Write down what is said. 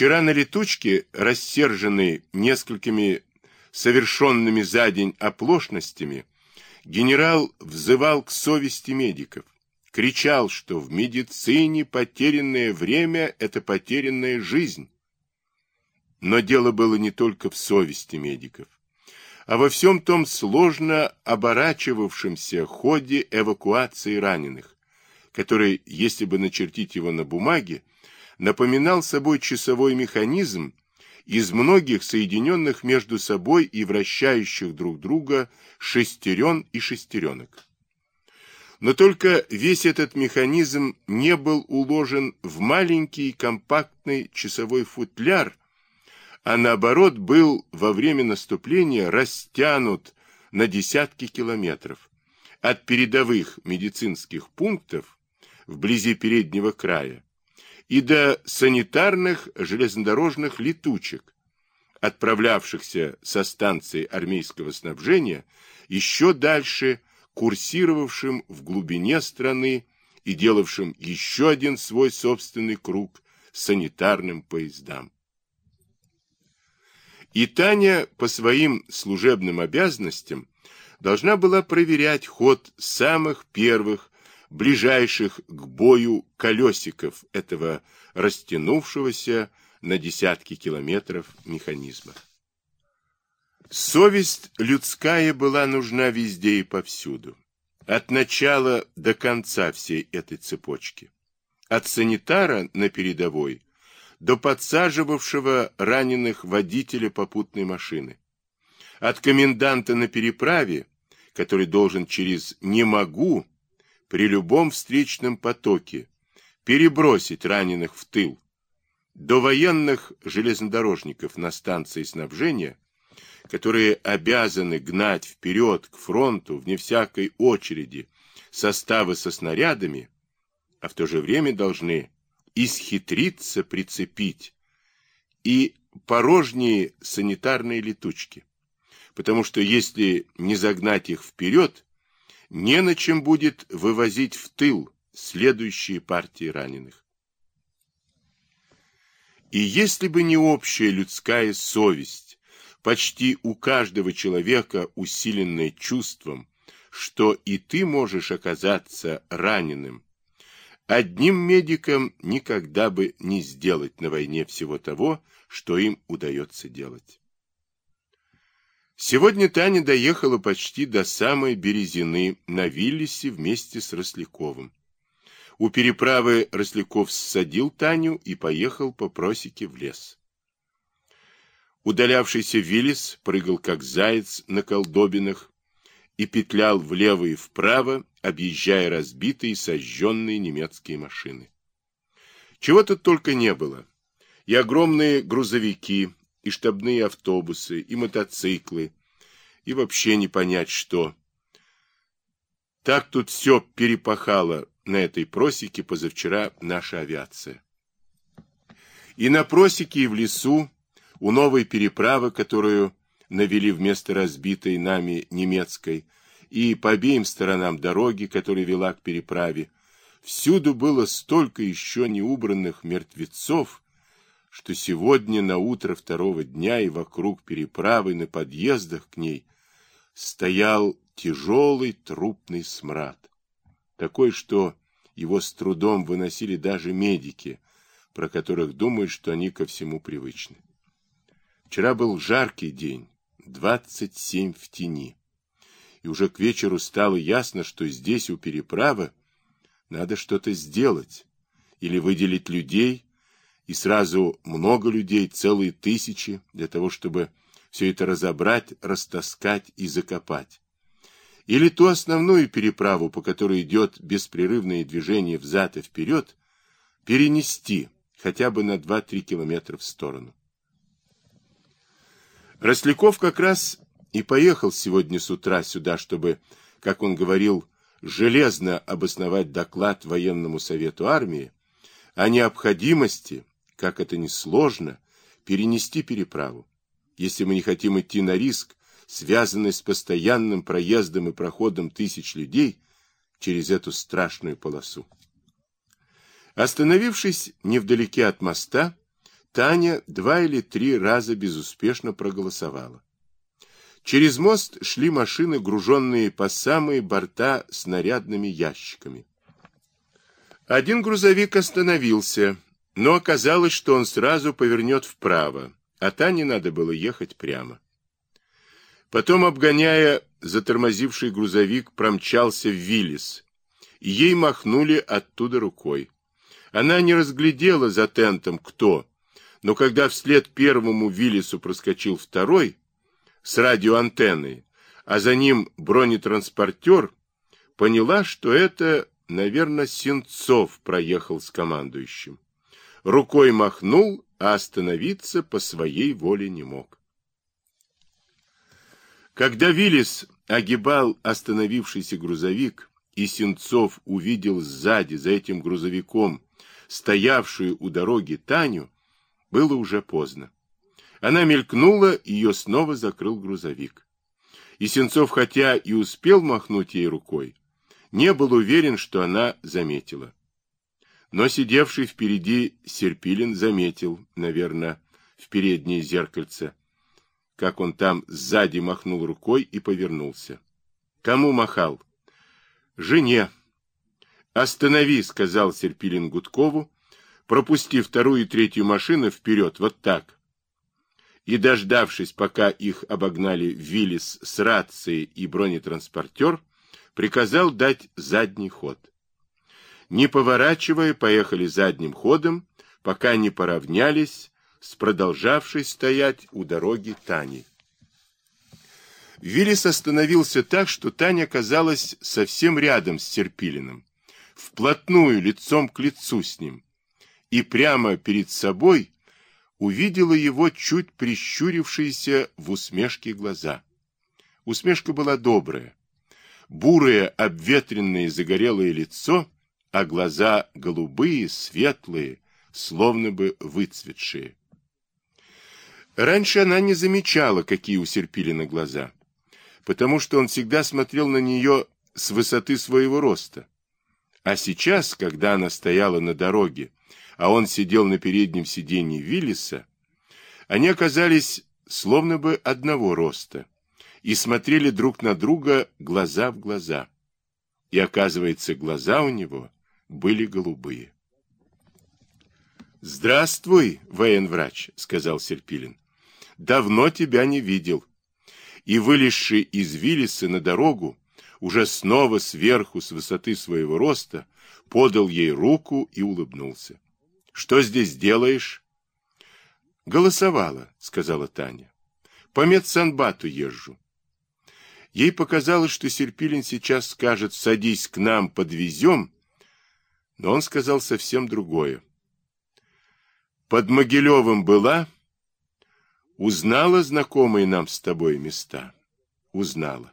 Вчера на летучке, рассерженный несколькими совершенными за день оплошностями, генерал взывал к совести медиков, кричал, что в медицине потерянное время – это потерянная жизнь. Но дело было не только в совести медиков, а во всем том сложно оборачивавшемся ходе эвакуации раненых, который, если бы начертить его на бумаге, напоминал собой часовой механизм из многих соединенных между собой и вращающих друг друга шестерен и шестеренок. Но только весь этот механизм не был уложен в маленький компактный часовой футляр, а наоборот был во время наступления растянут на десятки километров от передовых медицинских пунктов вблизи переднего края и до санитарных железнодорожных летучек, отправлявшихся со станции армейского снабжения еще дальше, курсировавшим в глубине страны и делавшим еще один свой собственный круг санитарным поездам. И Таня по своим служебным обязанностям должна была проверять ход самых первых ближайших к бою колесиков этого растянувшегося на десятки километров механизма. Совесть людская была нужна везде и повсюду, от начала до конца всей этой цепочки, от санитара на передовой до подсаживавшего раненых водителя попутной машины, от коменданта на переправе, который должен через «не могу» при любом встречном потоке перебросить раненых в тыл. До военных железнодорожников на станции снабжения, которые обязаны гнать вперед к фронту вне всякой очереди составы со снарядами, а в то же время должны исхитриться прицепить и порожние санитарные летучки. Потому что если не загнать их вперед, не на чем будет вывозить в тыл следующие партии раненых. И если бы не общая людская совесть, почти у каждого человека усиленная чувством, что и ты можешь оказаться раненым, одним медикам никогда бы не сделать на войне всего того, что им удается делать. Сегодня Таня доехала почти до самой Березины на Виллисе вместе с Росляковым. У переправы Росляков ссадил Таню и поехал по просеке в лес. Удалявшийся Виллис прыгал как заяц на колдобинах и петлял влево и вправо, объезжая разбитые сожженные немецкие машины. Чего тут только не было. И огромные грузовики, и штабные автобусы, и мотоциклы, и вообще не понять что. Так тут все перепахало на этой просеке позавчера наша авиация. И на просеке, и в лесу, у новой переправы, которую навели вместо разбитой нами немецкой, и по обеим сторонам дороги, которая вела к переправе, всюду было столько еще неубранных мертвецов, что сегодня на утро второго дня и вокруг переправы на подъездах к ней стоял тяжелый трупный смрад, такой, что его с трудом выносили даже медики, про которых думают, что они ко всему привычны. Вчера был жаркий день, 27 в тени, и уже к вечеру стало ясно, что здесь у переправы надо что-то сделать или выделить людей, и сразу много людей, целые тысячи, для того, чтобы все это разобрать, растаскать и закопать. Или ту основную переправу, по которой идет беспрерывное движение взад и вперед, перенести хотя бы на 2-3 километра в сторону. Росляков как раз и поехал сегодня с утра сюда, чтобы, как он говорил, железно обосновать доклад военному совету армии о необходимости как это несложно, перенести переправу, если мы не хотим идти на риск, связанный с постоянным проездом и проходом тысяч людей через эту страшную полосу. Остановившись невдалеке от моста, Таня два или три раза безуспешно проголосовала. Через мост шли машины, груженные по самые борта снарядными ящиками. Один грузовик остановился, но оказалось, что он сразу повернет вправо, а Тане надо было ехать прямо. Потом, обгоняя затормозивший грузовик, промчался в Виллис, ей махнули оттуда рукой. Она не разглядела за тентом, кто, но когда вслед первому Виллису проскочил второй с радиоантенной, а за ним бронетранспортер, поняла, что это, наверное, Сенцов проехал с командующим. Рукой махнул, а остановиться по своей воле не мог. Когда Виллис огибал остановившийся грузовик, и Сенцов увидел сзади, за этим грузовиком, стоявшую у дороги Таню, было уже поздно. Она мелькнула, ее снова закрыл грузовик. И Сенцов, хотя и успел махнуть ей рукой, не был уверен, что она заметила. Но сидевший впереди Серпилин заметил, наверное, в переднее зеркальце, как он там сзади махнул рукой и повернулся. Кому махал? Жене. Останови, сказал Серпилин Гудкову, пропустив вторую и третью машины вперед, вот так. И, дождавшись, пока их обогнали Виллис с рацией и бронетранспортер, приказал дать задний ход. Не поворачивая, поехали задним ходом, пока не поравнялись с продолжавшей стоять у дороги Таней. Виллис остановился так, что Таня оказалась совсем рядом с Серпилиным, вплотную, лицом к лицу с ним, и прямо перед собой увидела его чуть прищурившиеся в усмешке глаза. Усмешка была добрая. Бурое, обветренное загорелое лицо, а глаза голубые, светлые, словно бы выцветшие. Раньше она не замечала, какие у Серпилина глаза, потому что он всегда смотрел на нее с высоты своего роста. А сейчас, когда она стояла на дороге, а он сидел на переднем сиденье Виллиса, они оказались словно бы одного роста и смотрели друг на друга глаза в глаза. И, оказывается, глаза у него были голубые. «Здравствуй, военврач», — сказал Серпилин давно тебя не видел. И, вылезший из Виллиса на дорогу, уже снова сверху, с высоты своего роста, подал ей руку и улыбнулся. — Что здесь делаешь? — Голосовала, — сказала Таня. — По медсанбату езжу. Ей показалось, что Серпилин сейчас скажет «садись к нам, подвезем», но он сказал совсем другое. «Под Могилевым была?» Узнала знакомые нам с тобой места? Узнала.